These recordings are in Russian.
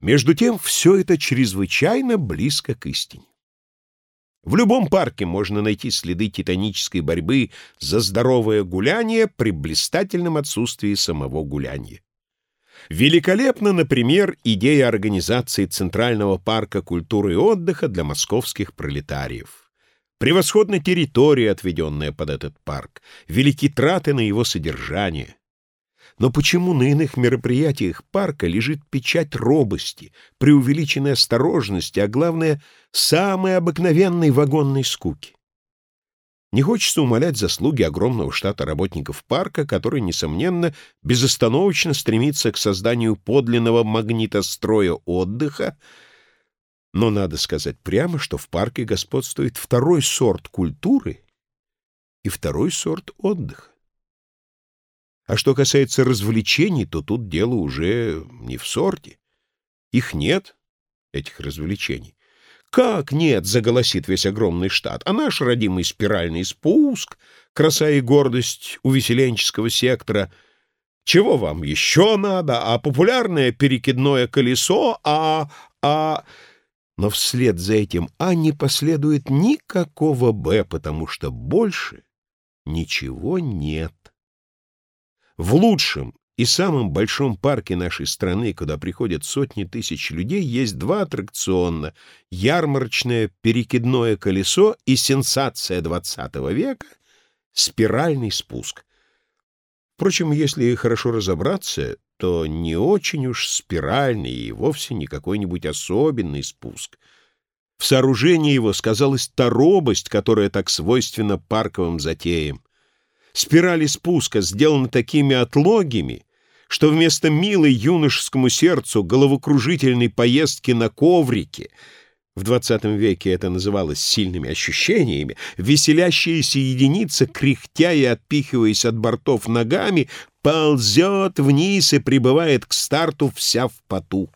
Между тем, все это чрезвычайно близко к истине. В любом парке можно найти следы титанической борьбы за здоровое гуляние при блистательном отсутствии самого гуляния. Великолепна, например, идея организации Центрального парка культуры и отдыха для московских пролетариев. Превосходна территория, отведенная под этот парк, велики траты на его содержание. Но почему на иных мероприятиях парка лежит печать робости, преувеличенной осторожности, а главное, самой обыкновенной вагонной скуки? Не хочется умалять заслуги огромного штата работников парка, который, несомненно, безостановочно стремится к созданию подлинного магнитостроя отдыха, но надо сказать прямо, что в парке господствует второй сорт культуры и второй сорт отдыха. А что касается развлечений, то тут дело уже не в сорте. Их нет, этих развлечений. «Как нет?» — заголосит весь огромный штат. «А наш родимый спиральный спуск, краса и гордость увеселенческого сектора. Чего вам еще надо? А популярное перекидное колесо? А... а...» Но вслед за этим «а» не последует никакого «б», потому что больше ничего нет. В лучшем и самом большом парке нашей страны, куда приходят сотни тысяч людей, есть два аттракциона — ярмарочное перекидное колесо и сенсация XX века — спиральный спуск. Впрочем, если хорошо разобраться, то не очень уж спиральный и вовсе не какой-нибудь особенный спуск. В сооружении его сказалась та робость, которая так свойственна парковым затеям. Спирали спуска сделаны такими отлогими, что вместо милой юношескому сердцу головокружительной поездки на коврике в XX веке это называлось сильными ощущениями, веселящаяся единица, кряхтя и отпихиваясь от бортов ногами, ползет вниз и прибывает к старту вся в поту.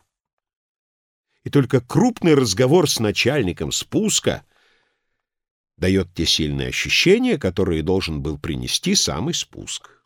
И только крупный разговор с начальником спуска — дает те сильные ощущения, которые должен был принести самый спуск.